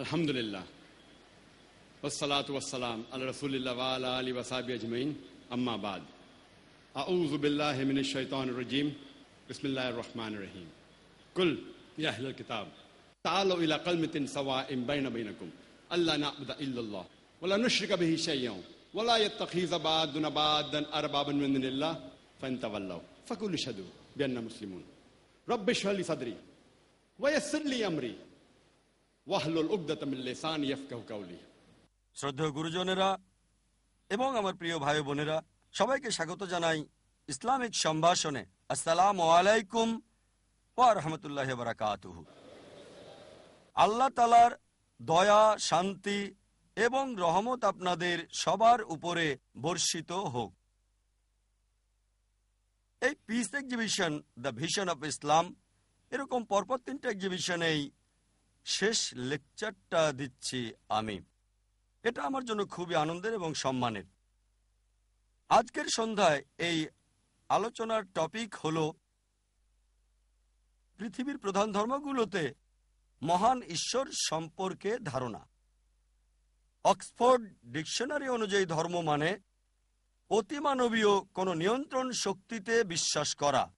الحمدللہ والصلاة والسلام على رسول اللہ وعلى آلی وصحاب اجمعین اما بعد اعوذ باللہ من الشیطان الرجیم بسم اللہ الرحمن الرحیم کل یا اہل الكتاب تعالوا الى قلمت سوائم بین بینکم اللہ نعبد الا اللہ ولا نشرک به شیئا ولا يتخذ بعضنا بعضا اربابا من دن اللہ فان تولوا فقل اشهدوا باننا مسلمون رب شوالی صدری ویسر لی امری শ্রদ্ধেয় গুরুজনেরা এবং আমার প্রিয় ভাই বোনেরা সবাইকে স্বাগত জানাই ইসলামিক সম্ভাষণে। আসসালাম আলাইকুম ও রহমতুল্লাহ আল্লাহ তালার দয়া, শান্তি এবং রহমত আপনাদের সবার উপরে বর্ষিত হোক। এই peace exhibition the vision of Islam এরকম পরপর তিনটা এক্সিবিশনেই শেষ লেকচারটা দিচ্ছি আমি। এটা আমার জন্য খুবই আনন্দের এবং সম্মানের। আজকের সন্ধ্যায় এই আলোচনার টপিক হল পৃথিবীর প্রধান ধর্মগুলোতে মহান ঈশ্বর সম্পর্কে ধারণা। অক্সফোর্ড ডিকশনারি অনুযায়ী ধর্ম মানে অতিমানবীয় কোনো নিয়ন্ত্রণ শক্তিতে বিশ্বাস করা।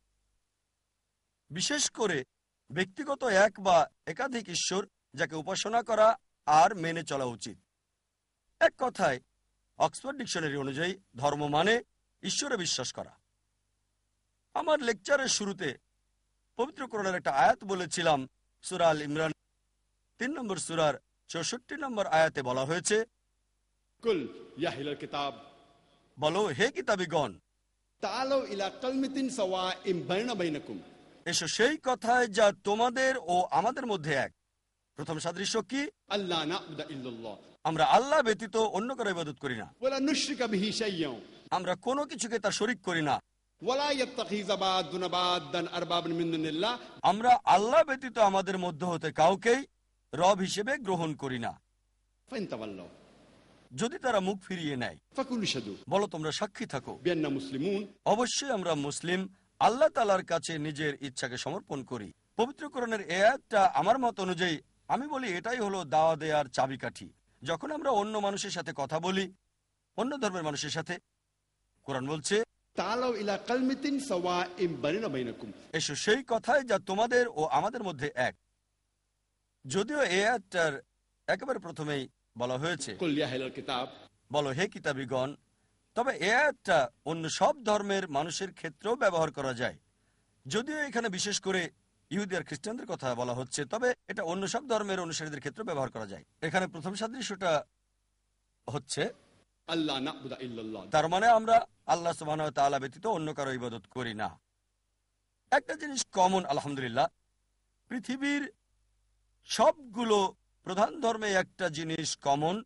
বিশেষ করে ব্যক্তিগত এক বা একাধিক ঈশ্বর যাকে উপাসনা করা আর মেনে চলা উচিত। এক কথায় অক্সফোর্ড ডিকশনারি অনুযায়ী ধর্ম মানে ঈশ্বরে বিশ্বাস করা। আমার লেকচারের শুরুতে পবিত্র করোনার একটা আয়াত বলেছিলাম সুরাল ইমরান তিন নম্বর সুরার চৌষট্টি নম্বর আয়াতে বলা হয়েছে কিতাব। বলো হে কিতাবিগণ। তালো ইলা কলমিতিন সওয়া ইম বাইনা বাইনাকুম। এসো সেই কথায় যা তোমাদের ও আমাদের মধ্যে এক। প্রথম সাদৃশ্য কি? আল্লাহ আমরা আল্লাহ ব্যতীত অন্য কারও ইবাদত করি না। আমরা কোনো কিছুকে তার শরিক করি না। আমরা আল্লাহ ব্যতীত আমাদের মধ্যে হতে কাউকেই রব হিসেবে গ্রহণ করি না। যদি তারা মুখ ফিরিয়ে নেয় বলো তোমরা সাক্ষী থাকো। অবশ্যই আমরা মুসলিম আল্লাহ তালার কাছে নিজের ইচ্ছাকে সমর্পণ করি। পবিত্রকরণের এ একটা আমার মত অনুযায়ী আমি বলি এটাই হলো দাওয়া দেওয়ার চাবিকাঠি। যখন আমরা অন্য মানুষের সাথে কথা বলি অন্য ধর্মের মানুষের সাথে কোরআন বলছে এসো সেই কথাই যা তোমাদের ও আমাদের মধ্যে এক। যদিও এ একটার প্রথমেই বলা হয়েছে বলো হে কিতাবিগণ তবে এ একটা অন্য সব ধর্মের মানুষের ক্ষেত্রেও ব্যবহার করা যায়। যদিও এখানে বিশেষ করে ইহুদি আর খ্রিস্টানদের কথা বলা হচ্ছে তবে এটা অন্য সব ধর্মের অনুসারীদের ক্ষেত্রে ব্যবহার করা যায়। এখানে প্রথম সাদৃশ্যটা হচ্ছে তার মানে আমরা আল্লাহ সুবাহ ব্যতীত অন্য কারও ইবাদত করি না। একটা জিনিস কমন আলহামদুলিল্লাহ পৃথিবীর সবগুলো প্রধান ধর্মে একটা জিনিস কমন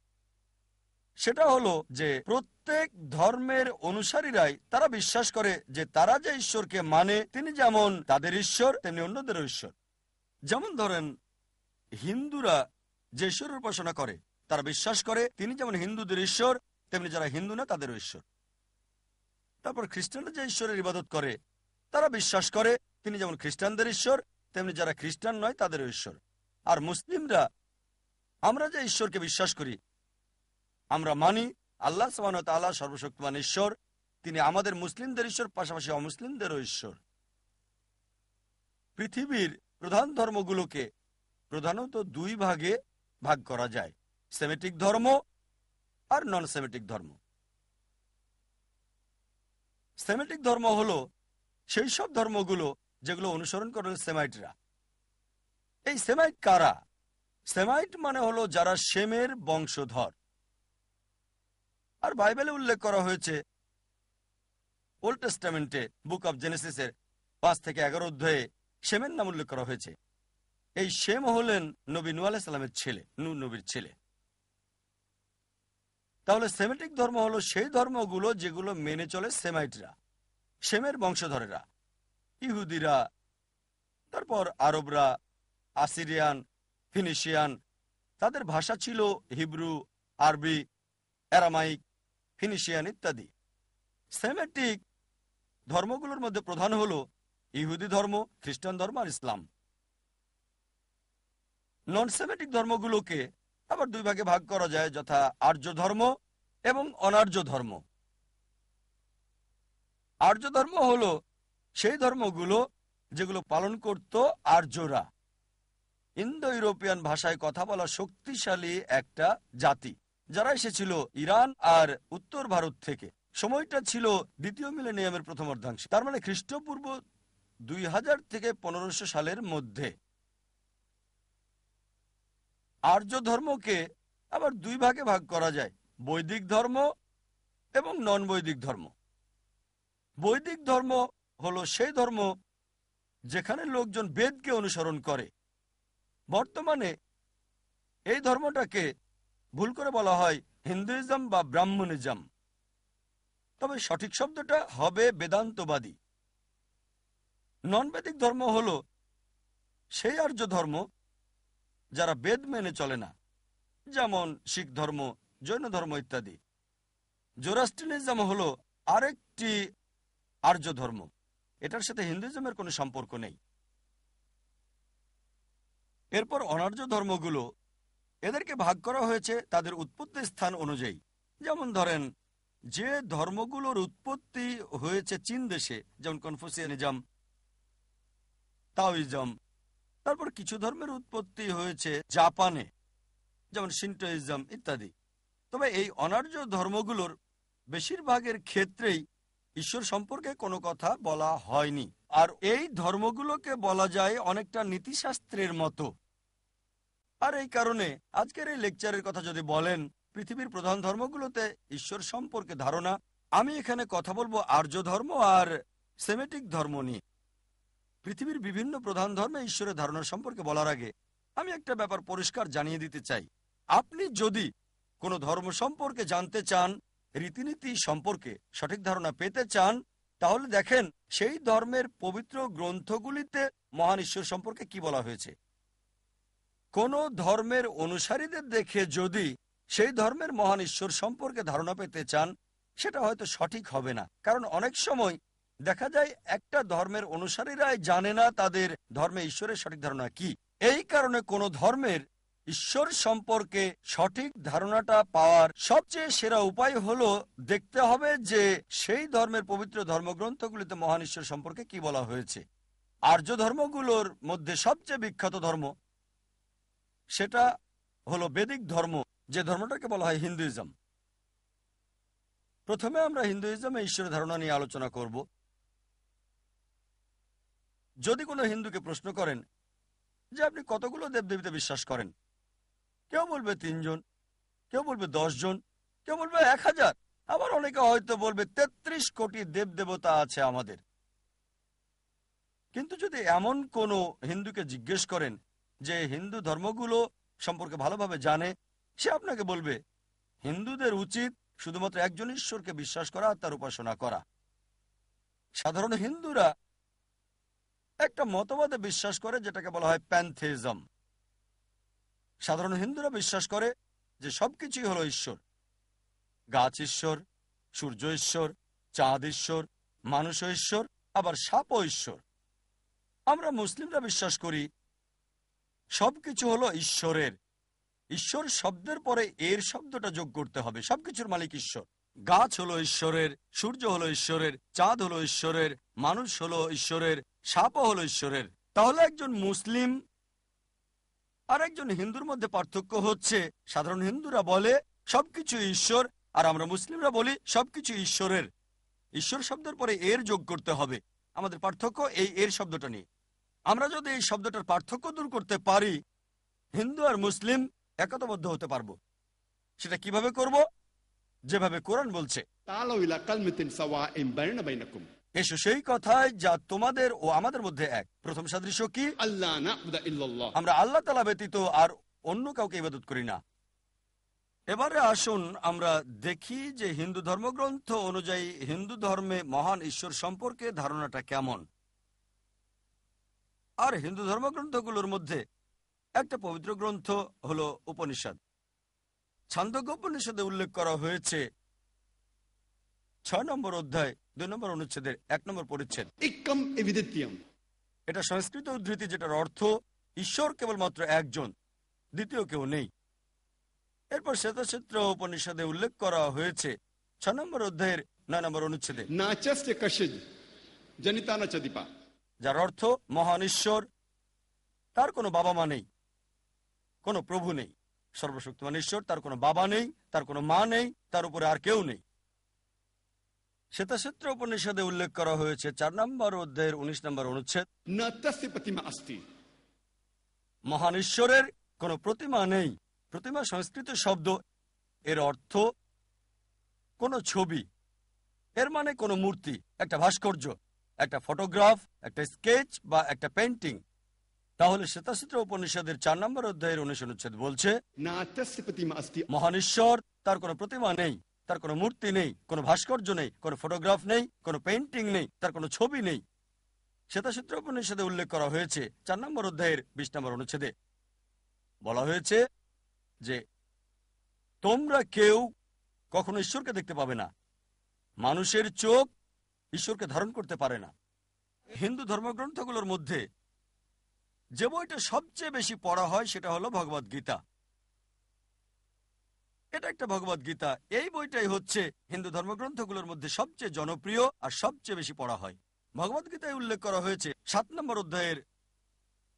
সেটা হলো যে প্রত্যেক ধর্মের অনুসারীরাই তারা বিশ্বাস করে যে তারা যে ঈশ্বরকে মানে তিনি যেমন তাদের ঈশ্বর, তেমনি অন্যদের ঈশ্বর। যেমন ধরেন, হিন্দুরা যে ঈশ্বরের উপাসনা করে, তারা বিশ্বাস করে, তিনি যেমন হিন্দুদের ঈশ্বর, তেমনি যারা হিন্দু না তাদের ঈশ্বর। তারপর খ্রিস্টানরা যে ঈশ্বরের ইবাদত করে, তারা বিশ্বাস করে, তিনি যেমন খ্রিস্টানদের ঈশ্বর, তেমনি যারা খ্রিস্টান নয় তাদের ঈশ্বর। আর মুসলিমরা, আমরা যে ঈশ্বরকে বিশ্বাস করি, আমরা মানি আল্লাহ সমান তাল্লাহ সর্বশক্তিমান ঈশ্বর। তিনি আমাদের মুসলিমদের ঈশ্বর, পাশাপাশি অমুসলিমদেরও ঈশ্বর। পৃথিবীর প্রধান ধর্মগুলোকে প্রধানত দুই ভাগে ভাগ করা যায়, সেমেটিক ধর্ম আর নন সেমেটিক ধর্ম। সেমেটিক ধর্ম হলো সেই সব ধর্মগুলো যেগুলো অনুসরণ করে সেমাইটরা। এই সেমাইট কারা? সেমাইট মানে হলো যারা সেমের বংশধর। আর বাইবেলে উল্লেখ করা হয়েছে ওল্ড টেস্টামেন্টে বুক অব জেনেসিসের পাঁচ থেকে এগারো অধ্যায়ে সেমের নাম উল্লেখ করা হয়েছে। এই সেম হলেন নবী নু আলাইসাল্লামের ছেলে নু নবীর ছেলে। তাহলে সেমেটিক ধর্ম হলো সেই ধর্মগুলো যেগুলো মেনে চলে সেমাইটরা, সেমের বংশধরেরা। ইহুদিরা, তারপর আরবরা, আসিরিয়ান, ফিনিশিয়ান, তাদের ভাষা ছিল হিব্রু, আরবি, অ্যারামাইক ফিনিশিয়ান ইত্যাদি। সেমেটিক ধর্মগুলোর মধ্যে প্রধান হল ইহুদি ধর্ম, খ্রিস্টান ধর্ম আর ইসলাম। নন সেমেটিক ধর্মগুলোকে আবার দুই ভাগে ভাগ করা যায়, যথা আর্য ধর্ম এবং অনার্য ধর্ম। আর্য ধর্ম হল সেই ধর্মগুলো যেগুলো পালন করত আর্যরা। ইন্দো ইউরোপিয়ান ভাষায় কথা বলা শক্তিশালী একটা জাতি। যারা এসেছিল ইরান আর উত্তর ভারত থেকে। সময়টা ছিল দ্বিতীয় মিলেনিয়ামের প্রথম অর্ধাংশে। তার মানে খ্রিস্টপূর্ব দুই হাজার থেকে পনেরোশো সালের মধ্যে। আর্য ধর্মকে আবার দুই ভাগে ভাগ করা যায়। বৈদিক ধর্ম এবং নন বৈদিক ধর্ম। বৈদিক ধর্ম হলো সেই ধর্ম যেখানে লোকজন বেদকে অনুসরণ করে। বর্তমানে এই ধর্মটাকে ভুল করে বলা হয় হিন্দুইজম বা ব্রাহ্মণিজম। তবে সঠিক শব্দটা হবে বেদান্তবাদী। নন বেদিক ধর্ম হল সেই আর্য ধর্ম যারা বেদ মেনে চলে না, যেমন শিখ ধর্ম, জৈন ধর্ম ইত্যাদি। জোরাস্ট্রিনিজম হল আরেকটি আর্য ধর্ম। এটার সাথে হিন্দুইজমের কোনো সম্পর্ক নেই। এরপর অনার্য ধর্মগুলো এদেরকে ভাগ করা হয়েছে তাদের উৎপত্তি স্থান অনুযায়ী। যেমন ধরেন, যে ধর্মগুলোর উৎপত্তি হয়েছে চীন দেশে, যেমন কনফুসিয়ানিজম তাওইজম। তারপর কিছু ধর্মের উৎপত্তি হয়েছে জাপানে, যেমন সিন্টোইজম ইত্যাদি। তবে এই অনার্য ধর্মগুলোর বেশিরভাগের ক্ষেত্রেই ঈশ্বর সম্পর্কে কোনো কথা বলা হয়নি। আর এই ধর্মগুলোকে বলা যায় অনেকটা নীতিশাস্ত্রের মতো। আর এই কারণে আজকের এই লেকচারের কথা যদি বলেন, পৃথিবীর প্রধান ধর্মগুলোতে ঈশ্বর সম্পর্কে ধারণা, আমি এখানে কথা বলব আর্য ধর্ম আর সেমেটিক ধর্ম নিয়ে। পৃথিবীর বিভিন্ন প্রধান ধর্মে ঈশ্বরের ধারণা সম্পর্কে বলার আগে আমি একটা ব্যাপার পরিষ্কার জানিয়ে দিতে চাই। আপনি যদি কোনো ধর্ম সম্পর্কে জানতে চান, রীতিনীতি সম্পর্কে সঠিক ধারণা পেতে চান, তাহলে দেখেন সেই ধর্মের পবিত্র গ্রন্থগুলিতে মহান ঈশ্বর সম্পর্কে কি বলা হয়েছে। কোন ধর্মের অনুসারীদের দেখে যদি সেই ধর্মের মহান ঈশ্বর সম্পর্কে ধারণা পেতে চান, সেটা হয়তো সঠিক হবে না। কারণ অনেক সময় দেখা যায় একটা ধর্মের অনুসারীরাই জানে না তাদের ধর্মে ঈশ্বরের সঠিক ধারণা কি। এই কারণে কোন ধর্মের ঈশ্বর সম্পর্কে সঠিক ধারণাটা পাওয়ার সবচেয়ে সেরা উপায় হলো দেখতে হবে যে সেই ধর্মের পবিত্র ধর্মগ্রন্থগুলিতে মহান ঈশ্বর সম্পর্কে কি বলা হয়েছে। আর্য ধর্মগুলোর মধ্যে সবচেয়ে বিখ্যাত ধর্ম সেটা হলো বেদিক ধর্ম, যে ধর্মটাকে বলা হয় হিন্দুইজম। প্রথমে আমরা হিন্দুইজমে ঈশ্বরের ধারণা নিয়ে আলোচনা করব। যদি কোনো হিন্দুকে প্রশ্ন করেন যে আপনি কতগুলো দেবদেবীতে বিশ্বাস করেন, কেউ বলবে তিনজন, কেউ বলবে জন কেউ বলবে এক হাজার, আবার অনেকে হয়তো বলবে তেত্রিশ কোটি দেব দেবতা আছে আমাদের। কিন্তু যদি এমন কোনো হিন্দুকে জিজ্ঞেস করেন যে হিন্দু ধর্মগুলো সম্পর্কে ভালোভাবে জানে, সে আপনাকে বলবে, হিন্দুদের উচিত শুধুমাত্র একজন ঈশ্বরকে বিশ্বাস করা আর তার উপাসনা করা। সাধারণ হিন্দুরা একটা মতবাদে বিশ্বাস করে যেটাকে বলা হয় প্যান্থেজম সাধারণ হিন্দুরা বিশ্বাস করে যে সবকিছুই হলো ঈশ্বর। গাছ ঈশ্বর, সূর্য ঈশ্বর, চাঁদ ঈশ্বর মানুষ ঈশ্বর, আবার সাপও ঈশ্বর। আমরা মুসলিমরা বিশ্বাস করি সবকিছু হলো ঈশ্বরের। ঈশ্বর শব্দের পরে এর শব্দটা যোগ করতে হবে। সবকিছুর মালিক ঈশ্বর। গাছ হলো ঈশ্বরের, সূর্য হলো ঈশ্বরের, চাঁদ হলো ঈশ্বরের, মানুষ হলো ঈশ্বরের, সাপও হলো ঈশ্বরের। তাহলে একজন মুসলিম আর একজন হিন্দুর মধ্যে পার্থক্য হচ্ছে, সাধারণ হিন্দুরা বলে সবকিছু ঈশ্বর আর আমরা মুসলিমরা বলি সবকিছু ঈশ্বরের। ঈশ্বর শব্দের পরে এর যোগ করতে হবে। আমাদের পার্থক্য এই এর শব্দটা নিয়ে। আমরা যদি এই শব্দটার পার্থক্য দূর করতে পারি হিন্দু আর মুসলিম একতাবদ্ধ হতে পারব। সেটা কীভাবে করব? যেভাবে কোরআন বলছে। এসো সেই কথায় যা তোমাদের ও আমাদের মধ্যে এক। প্রথম সাদৃশ্য কি? আমরা আল্লাহ তালা ব্যতীত আর অন্য কাউকে ইবাদত করি না। এবারে আসুন আমরা দেখি যে হিন্দু ধর্মগ্রন্থ অনুযায়ী হিন্দু ধর্মে মহান ঈশ্বর সম্পর্কে ধারণাটা কেমন। আর হিন্দু ধর্মগ্রন্থগুলোর মধ্যে একটা পবিত্র গ্রন্থ হল উপনিষদ। ছান্দজ্ঞ উপনিষদে উল্লেখ করা হয়েছে ছয় নম্বর অধ্যায় দুই নম্বর অনুচ্ছেদের এক নম্বর পরিচ্ছেদ। এটা সংস্কৃত উদ্ধৃতি যেটার অর্থ ঈশ্বর কেবলমাত্র একজন দ্বিতীয় কেউ নেই। এরপর শ্বেতচিত্র উপনিষদে উল্লেখ করা হয়েছে ছ নম্বর অধ্যায়ের নয় নম্বর অনুচ্ছেদে। না জনিতা না চদিপা যার অর্থ মহান ঈশ্বর তার কোনো বাবা মা নেই কোনো প্রভু নেই। সর্বশক্তিমান ঈশ্বর তার কোনো বাবা নেই তার কোনো মা নেই তার উপরে আর কেউ নেই। শ্বেতাক্ষেত্র উপনিষদে উল্লেখ করা হয়েছে চার নম্বর অধ্যায়ের উনিশ নম্বর অনুচ্ছেদ। মহান ঈশ্বরের কোন প্রতিমা নেই। প্রতিমা সংস্কৃত শব্দ এর অর্থ কোন ছবি এর মানে কোনো মূর্তি একটা ভাস্কর্য। একটা ফটোগ্রাফ একটা স্কেচ বা একটা পেন্টিং তাহলে শ্বেতাচিত্র উপনিষদের চার নম্বর অধ্যায়ের উনিশ অনুচ্ছেদ বলছে মহানেশ্বর তার কোন প্রতিমা নেই তার কোনো মূর্তি নেই কোনো ভাস্কর্য নেই কোনো ফটোগ্রাফ নেই কোনো পেন্টিং নেই তার কোনো ছবি নেই। শ্বেতাচিত্র উপনিষদে উল্লেখ করা হয়েছে চার নম্বর অধ্যায়ের বিশ নম্বর অনুচ্ছেদে। বলা হয়েছে যে তোমরা কেউ কখনো ঈশ্বরকে দেখতে পাবে না। মানুষের চোখ ঈশ্বরকে ধারণ করতে পারে না। হিন্দু ধর্মগ্রন্থগুলোর মধ্যে যে বইটা সবচেয়ে বেশি পড়া হয় সেটা হলো ভগবদ গীতা। এটা একটা ভগবদ গীতা। এই বইটাই হচ্ছে হিন্দু ধর্মগ্রন্থগুলোর মধ্যে সবচেয়ে জনপ্রিয় আর সবচেয়ে বেশি পড়া হয়। ভগবদ গীতায় উল্লেখ করা হয়েছে সাত নম্বর অধ্যায়ের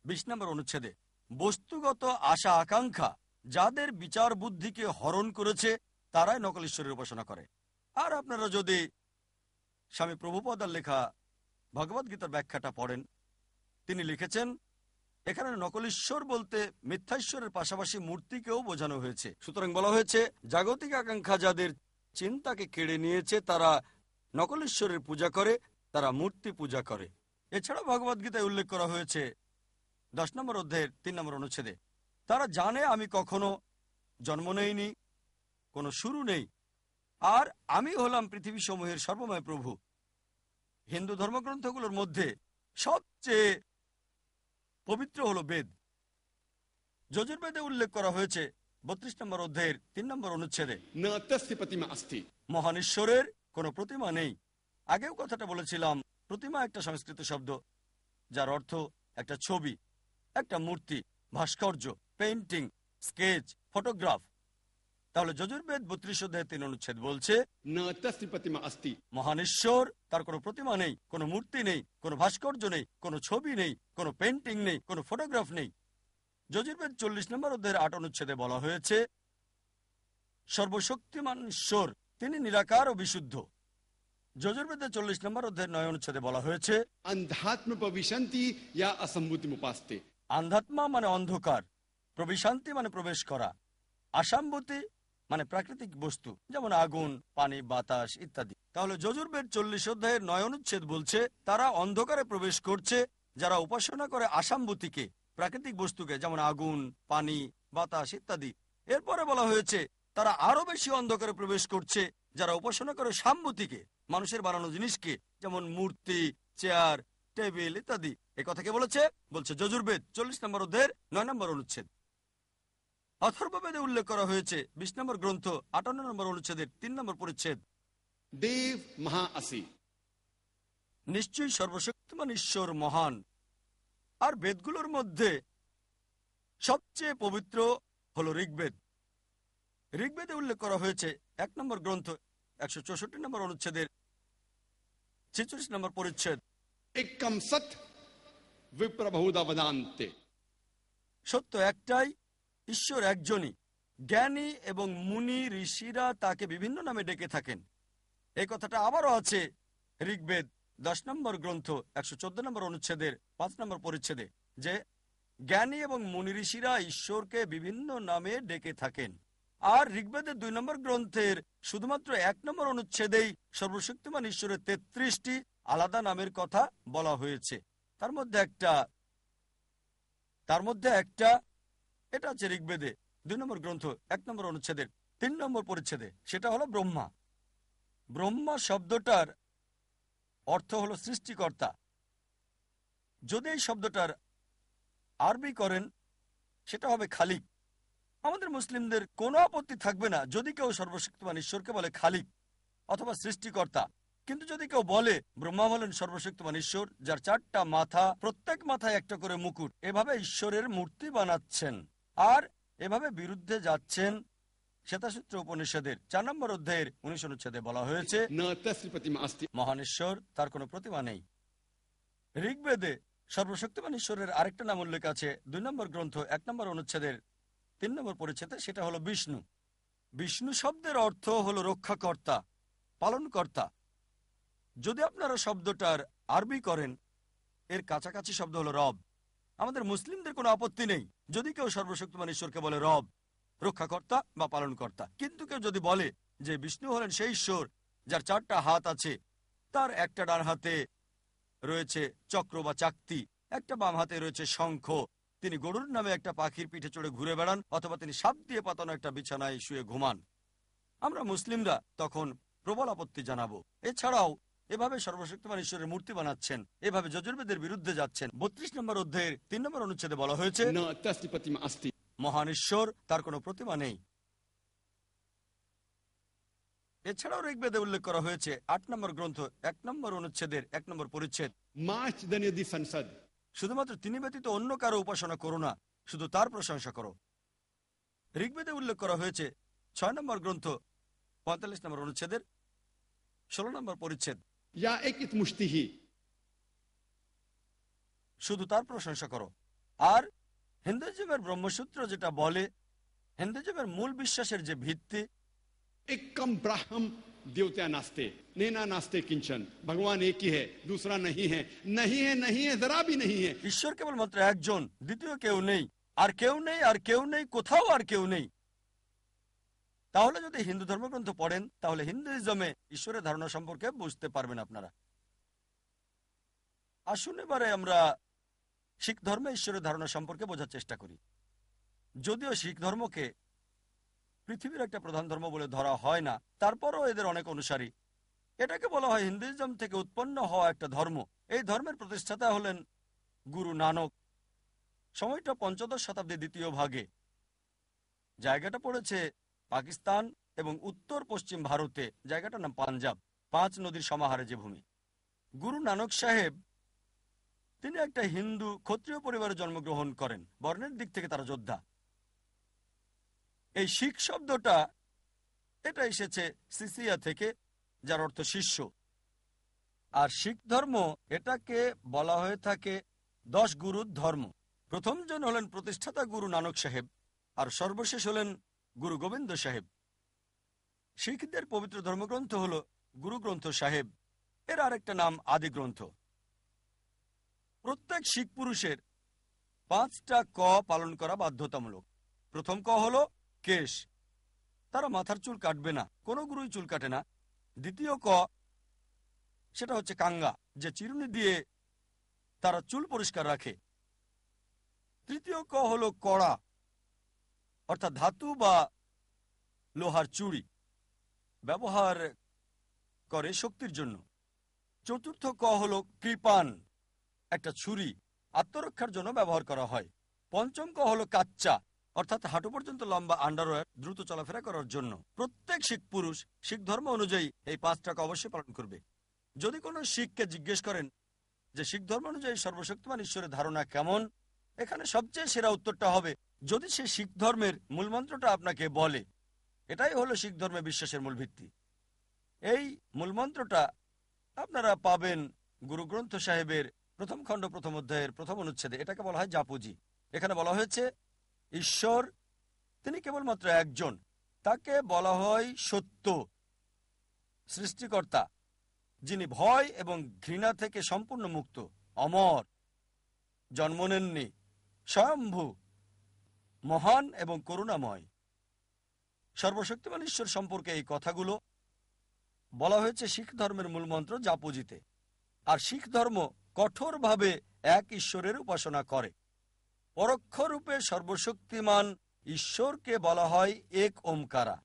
বিশ নম্বর অনুচ্ছেদে, বস্তুগত আশা আকাঙ্ক্ষা যাদের বিচার বুদ্ধিকে হরণ করেছে, তারাই নকল ঈশ্বরের উপাসনা করে। আর আপনারা যদি স্বামী প্রভুপদার লেখা ভগবদ গীতার ব্যাখ্যাটা পড়েন। তিনি লিখেছেন, এখানে নকল ঈশ্বর বলতে মিথ্যা ঈশ্বরের পাশাপাশি মূর্তিকেও বোঝানো হয়েছে। সুতরাং বলা হয়েছে, জাগতিক আকাঙ্ক্ষা যাদের চিন্তাকে কেড়ে নিয়েছে, তারা নকলেশ্বরের পূজা করে, তারা মূর্তি পূজা করে। এছাড়া ভগবদ গীতায় উল্লেখ করা হয়েছে, দশ নম্বর অধ্যায়ের তিন নম্বর অনুচ্ছেদে, তারা জানে আমি কখনো জন্ম নেইনি, কোনো শুরু নেই আর আমি হলাম পৃথিবী সমূহের সর্বময় প্রভু। হিন্দু ধর্মগ্রন্থগুলোর মধ্যে সবচেয়ে পবিত্র হল বেদ। যজুর্বেদে উল্লেখ করা হয়েছে বত্রিশ নম্বর অধ্যায়ের তিন নম্বর অনুচ্ছেদে মহানেশ্বরের কোন প্রতিমা নেই। আগেও কথাটা বলেছিলাম প্রতিমা একটা সংস্কৃত শব্দ যার অর্থ একটা ছবি একটা মূর্তি ভাস্কর্য পেন্টিং স্কেচ ফটোগ্রাফ। তাহলে যজুর্বেদ বত্রিশ অধ্যায় তিন অনুচ্ছেদ বলছে মহানেশ্বর তার কোনো প্রতিমা নেই কোনো মূর্তি নেই কোনো ভাস্কর্য নেই কোনো ছবি নেই কোনো পেন্টিং নেই কোনো ফটোগ্রাফ নেই। যজুর্বেদ চল্লিশ নম্বর অধ্যায়ের আট অনুচ্ছেদে বলা হয়েছে সর্বশক্তিমান ঈশ্বর তিনি নিরাকার ও বিশুদ্ধ। যজুর্বেদে চল্লিশ নম্বর অধ্যায়ের নয় অনুচ্ছেদে বলা হয়েছে আন্ধাত্ম প্রবিশান্তি ইয়া অসম্ভূতি উপাস্তে। আন্ধাত্মা মানে অন্ধকার প্রবিশান্তি মানে প্রবেশ করা। আসাম্বতি মানে প্রাকৃতিক বস্তু, যেমন আগুন, পানি, বাতাস ইত্যাদি। তাহলে যজুর্বেদ চল্লিশ অধ্যায়ের নয় অনুচ্ছেদ বলছে, তারা অন্ধকারে প্রবেশ করছে, যারা উপাসনা করে আসাম্বতীকে, প্রাকৃতিক বস্তুকে, যেমন আগুন, পানি, বাতাস ইত্যাদি। এরপরে বলা হয়েছে, তারা আরও বেশি অন্ধকারে প্রবেশ করছে, যারা উপাসনা করে সাম্মতিকে মানুষের বানানো জিনিসকে, যেমন মূর্তি, চেয়ার, টেবিল ইত্যাদি। এ কথা কে বলেছে? বলছে যজুর্বেদ চল্লিশ নম্বর অধ্যায়ের নয় নম্বর অনুচ্ছেদ। অথর্ববেদে উল্লেখ করা হয়েছে। বিশ নম্বর গ্রন্থ আটান্ন নম্বর অনুচ্ছেদের তিন নম্বর পরিচ্ছেদ। দেব মহা আসি। নিশ্চয়ই সর্বশক্তিমান ঈশ্বর মহান। আর বেদগুলোর মধ্যে সবচেয়ে পবিত্র হল ঋগ্বেদ। ঋগ্বেদে উল্লেখ করা হয়েছে এক নম্বর গ্রন্থ একশো চৌষট্টি নম্বর অনুচ্ছেদের ছেচল্লিশ নম্বর পরিচ্ছেদ। সত্য একটাই ঈশ্বর একজনই। জ্ঞানী এবং মুনি ঋষিরা তাকে বিভিন্ন নামে ডেকে থাকেন। এই কথাটা আবারও আছে ঋগ্বেদ দশ নম্বর গ্রন্থ, একশো চোদ্দ নম্বর অনুচ্ছেদের, পাঁচ নম্বর পরিচ্ছেদে, যে জ্ঞানী এবং মুনি ঋষিরা ঈশ্বরকে বিভিন্ন নামে ডেকে থাকেন। আর ঋগ্বেদের দুই নম্বর গ্রন্থের শুধুমাত্র এক নম্বর অনুচ্ছেদেই সর্বশক্তিমান ঈশ্বরের তেত্রিশটি আলাদা নামের কথা বলা হয়েছে। তার মধ্যে একটা, তার মধ্যে একটা এটা হচ্ছে ঋগ্বেদে দুই নম্বর গ্রন্থ, এক নম্বর অনুচ্ছেদের, তিন নম্বর পরিচ্ছেদে। সেটা হলো ব্রহ্মা। ব্রহ্মা শব্দটার অর্থ হলো সৃষ্টিকর্তা। যদি এই শব্দটার আরবি করেন, সেটা হবে খালিক। আমাদের মুসলিমদের কোনো আপত্তি থাকবে না যদি কেউ সর্বশক্তিমান ঈশ্বরকে বলে খালিক অথবা সৃষ্টিকর্তা। কিন্তু যদি কেউ বলে ব্রহ্মা হলেন সর্বশক্তিমান ঈশ্বর, যার চারটা মাথা, প্রত্যেক মাথায় একটা করে মুকুট, এভাবে ঈশ্বরের মূর্তি বানাচ্ছেন। আর এভাবে বিরুদ্ধে যাচ্ছেন শ্বেতাসূত্র উপনিষদের। চার নম্বর অধ্যায়ের উনিশ অনুচ্ছেদে বলা হয়েছে মহানেশ্বর তার কোনো প্রতিমা নেই। ঋগ্বেদে সর্বশক্তিমান ঈশ্বরের আরেকটা নাম উল্লেখ আছে দুই নম্বর গ্রন্থ এক নম্বর অনুচ্ছেদের তিন নম্বর পরিচ্ছেদে সেটা হলো বিষ্ণু। বিষ্ণু শব্দের অর্থ হলো রক্ষাকর্তা পালনকর্তা। যদি আপনারা শব্দটার আরবি করেন এর কাছাকাছি শব্দ হলো রব। আমাদের মুসলিমদের কোনো আপত্তি নেই। যদি কেউ সর্বশক্তিমান ঈশ্বরকে বলে রব, রক্ষাকর্তা বা পালনকর্তা, কিন্তু কেউ যদি বলে যে বিষ্ণু হলেন সেই ঈশ্বর যার চারটা হাত আছে, তার একটা ডান হাতে রয়েছে চক্র বা চাকতি, একটা বাম হাতে রয়েছে শঙ্খ, তিনি গরুর নামে একটা পাখির পিঠে চড়ে ঘুরে বেড়ান, অথবা তিনি সাপ দিয়ে পাতানো একটা বিছানায় শুয়ে ঘুমান। আমরা মুসলিমরা তখন প্রবল আপত্তি জানাব। এছাড়াও এভাবে সর্বশক্তিমান ঈশ্বরের মূর্তি বানাচ্ছেন এভাবে যজুর্বেদের বিরুদ্ধে যাচ্ছেন। বত্রিশ নম্বর অধ্যায়ের তিন নম্বর অনুচ্ছেদে বলা হয়েছে মহান ঈশ্বর তার কোনো প্রতিমা নেই। এছাড়াও ঋগ্বেদে উল্লেখ করা হয়েছে আট নম্বর গ্রন্থ এক নম্বর অনুচ্ছেদের এক নম্বর পরিচ্ছেদ। শুধুমাত্র তিনি ব্যতীত অন্য কারও উপাসনা করো না শুধু তার প্রশংসা করো। ঋগ্বেদে উল্লেখ করা হয়েছে ছয় নম্বর গ্রন্থ পঁয়তাল্লিশ নম্বর অনুচ্ছেদের ষোলো নম্বর পরিচ্ছেদ। या एक मुष्टि ही শুধু তার প্রশংসা করো আর হিন্দুজমের ব্রহ্মসূত্র যেটা বলে হিন্দুজমের মূল বিশ্বাসের যে ভিত্তি एकम ब्राह्म देवता नास्ते नैना नास्ते किंचन भगवान एक ही है दूसरा नहीं है नहीं है नहीं है जरा भी नहीं है ঈশ্বর কেবলমাত্র একজন দ্বিতীয় কেউ নেই আর কেউ নেই আর কেউ নেই কোথাও আর কেউ নেই তাহলে যদি হিন্দু ধর্মগ্রন্থ পড়েন, তাহলে হিন্দুইজমে ঈশ্বরের ধারণা সম্পর্কে বুঝতে পারবেন আপনারা। আসুন এবারে আমরা শিখ ধর্মে ঈশ্বরের ধারণা সম্পর্কে বোঝার চেষ্টা করি। যদিও শিখ ধর্মকে পৃথিবীর একটা প্রধান ধর্ম বলে ধরা হয় না, তারপরও এদের অনেক অনুসারী। এটাকে বলা হয় হিন্দুইজম থেকে উৎপন্ন হওয়া একটা ধর্ম। এই ধর্মের প্রতিষ্ঠাতা হলেন গুরু নানক। সময়টা পঞ্চদশ শতাব্দীর দ্বিতীয় ভাগে। জায়গাটা পড়েছে পাকিস্তান এবং উত্তর পশ্চিম ভারতে, জায়গাটার নাম পাঞ্জাব, পাঁচ নদীর সমাহারে যে ভূমি। গুরু নানক সাহেব, তিনি একটা হিন্দু ক্ষত্রিয় পরিবারে জন্মগ্রহণ করেন, বর্ণের দিক থেকে তারা যোদ্ধা। এই শিখ শব্দটা, এটা এসেছে সিসিয়া থেকে, যার অর্থ শিষ্য। আর শিখ ধর্ম, এটাকে বলা হয়ে থাকে দশ গুরুর ধর্ম। প্রথমজন হলেন প্রতিষ্ঠাতা গুরু নানক সাহেব, আর সর্বশেষ হলেন গুরু গোবিন্দ সাহেব। শিখদের পবিত্র ধর্মগ্রন্থ হল গুরু গ্রন্থ সাহেব। এর আরেকটা নাম আদি গ্রন্থ। প্রত্যেক শিখ পুরুষের পাঁচটা ক পালন করা বাধ্যতামূলক। প্রথম ক হল কেশ। তারা মাথার চুল কাটবে না, কোনো গুরুই চুল কাটে না। দ্বিতীয় ক, সেটা হচ্ছে কাঙ্গা, যে চিরুনি দিয়ে তারা চুল পরিষ্কার রাখে। তৃতীয় ক হলো কড়া। অর্থাৎ ধাতু বা লোহার চুড়ি ব্যবহার করে শক্তির জন্য। চতুর্থ ক হল কৃপান, একটা ছুরি আত্মরক্ষার জন্য ব্যবহার করা হয়। পঞ্চম ক হল কাচ্চা, অর্থাৎ হাঁটু পর্যন্ত লম্বা আন্ডারওয়্যার দ্রুত চলাফেরা করার জন্য। প্রত্যেক শিখ পুরুষ, শিখ ধর্ম অনুযায়ী এই পাঁচটাকে অবশ্যই পালন করবে। যদি কোনো শিখকে জিজ্ঞেস করেন যে, শিখ ধর্ম অনুযায়ী সর্বশক্তিমান ঈশ্বরের ধারণা কেমন? এখানে সবচেয়ে সেরা উত্তরটা হবে যদি সে শিখ ধর্মের মূলমন্ত্রটা আপনাকে বলে, এটাই হলো শিখ ধর্মে বিশ্বাসের মূল ভিত্তি। এই মূলমন্ত্রটা আপনারা পাবেন গুরু গ্রন্থ সাহেবের প্রথম খণ্ড, প্রথম অধ্যায়ের প্রথম অনুচ্ছেদে। এটাকে বলা হয় জাপুজি। এখানে বলা হয়েছে, ঈশ্বর, তিনি কেবলমাত্র একজন। তাকে বলা হয় সত্য সৃষ্টিকর্তা, যিনি ভয় এবং ঘৃণা থেকে সম্পূর্ণ মুক্ত, অমর, জন্ম নেননি, স্বয়ম্ভু। মহান এবং করুণাময়। সর্বশক্তিমান ঈশ্বর সম্পর্কে এই কথাগুলো বলা হয়েছে শিখ ধর্মের মূলমন্ত্র জাপুজিতে। আর শিখ ধর্ম কঠোরভাবে এক ঈশ্বরের উপাসনা করে। পরোক্ষ রূপে সর্বশক্তিমান ঈশ্বরকে বলা হয় এক ওমকারা।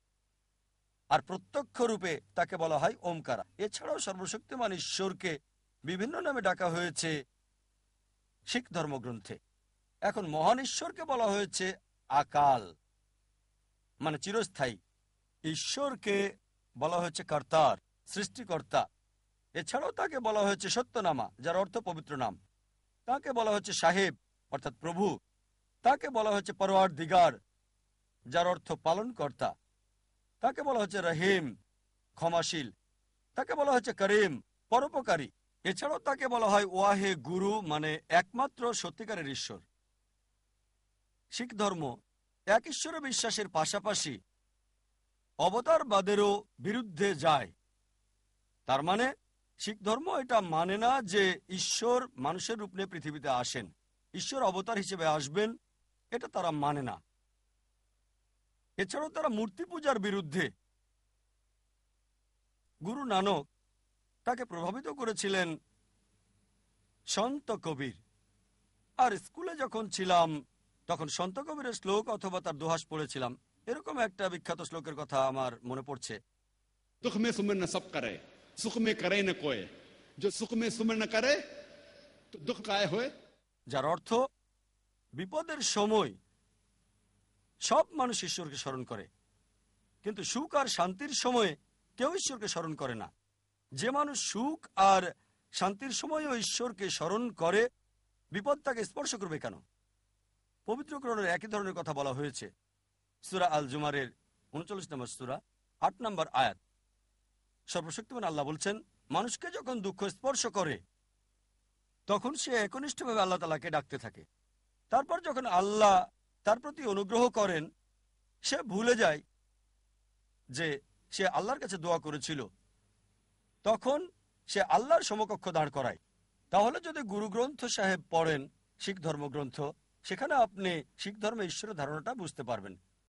আর প্রত্যক্ষ রূপে তাকে বলা হয় ওমকারা। এছাড়াও সর্বশক্তিমান ঈশ্বরকে বিভিন্ন নামে ডাকা হয়েছে শিখ ধর্মগ্রন্থে। এখন মহান ঈশ্বরকে বলা হয়েছে আকাল মানে চিরস্থায়ী। ঈশ্বরকে বলা হয়েছে কর্তার, সৃষ্টিকর্তা। এছাড়াও তাকে বলা হয়েছে সত্যনামা, যার অর্থ পবিত্র নাম। তাকে বলা হচ্ছে সাহেব, অর্থাৎ প্রভু। তাকে বলা হয়েছে পরোয়ার দিগার যার অর্থ পালনকর্তা। তাকে বলা হচ্ছে রহিম, ক্ষমাশীল। তাকে বলা হচ্ছে করিম, পরোপকারী। এছাড়াও তাকে বলা হয় ওয়াহে গুরু মানে একমাত্র সত্যিকারের ঈশ্বর। শিখ ধর্ম এক ঈশ্বর বিশ্বাসের পাশাপাশি অবতারবাদেরও বিরুদ্ধে যায়। তার মানে শিখ ধর্ম এটা মানে না যে ঈশ্বর মানুষের রূপ পৃথিবীতে আসেন। ঈশ্বর অবতার হিসেবে আসবেন, এটা তারা মানে না। এছাড়াও তারা মূর্তি পূজার বিরুদ্ধে গুরু নানক তাকে প্রভাবিত করেছিলেন সন্ত কবির। আর স্কুলে যখন ছিলাম তখন সন্ত কবিরের শ্লোক অথবা তার দোহাস পড়েছিলাম। এরকম একটা বিখ্যাত শ্লোকের কথা আমার মনে পড়ছে। সুখমে যে সুখমে হয়ে। যার অর্থ বিপদের সময় সব মানুষ ঈশ্বরকে স্মরণ করে। কিন্তু সুখ আর শান্তির সময়ে কেউ ঈশ্বরকে স্মরণ করে না। যে মানুষ সুখ আর শান্তির সময়ও ঈশ্বরকে স্মরণ করে বিপদ তাকে স্পর্শ করবে কেন? পবিত্রকরণের একই ধরনের কথা বলা হয়েছে। সুরা আল জুমারের উনচল্লিশ নম্বর সুরা, আট নম্বর আয়াত। সর্বশক্তিমান আল্লাহ বলছেন, মানুষকে যখন দুঃখ স্পর্শ করে, তখন সে একনিষ্ঠভাবে আল্লাহ তালাকে ডাকতে থাকে। তারপর যখন আল্লাহ তার প্রতি অনুগ্রহ করেন, সে ভুলে যায় যে সে আল্লাহর কাছে দোয়া করেছিল। তখন সে আল্লাহর সমকক্ষ দাঁড় করায়। তাহলে যদি গুরুগ্রন্থ সাহেব পড়েন, শিখ ধর্মগ্রন্থ সেখানে আপনি শিখ ধর্মে ঈশ্বরের ধারণাটা বুঝতে পারবেন।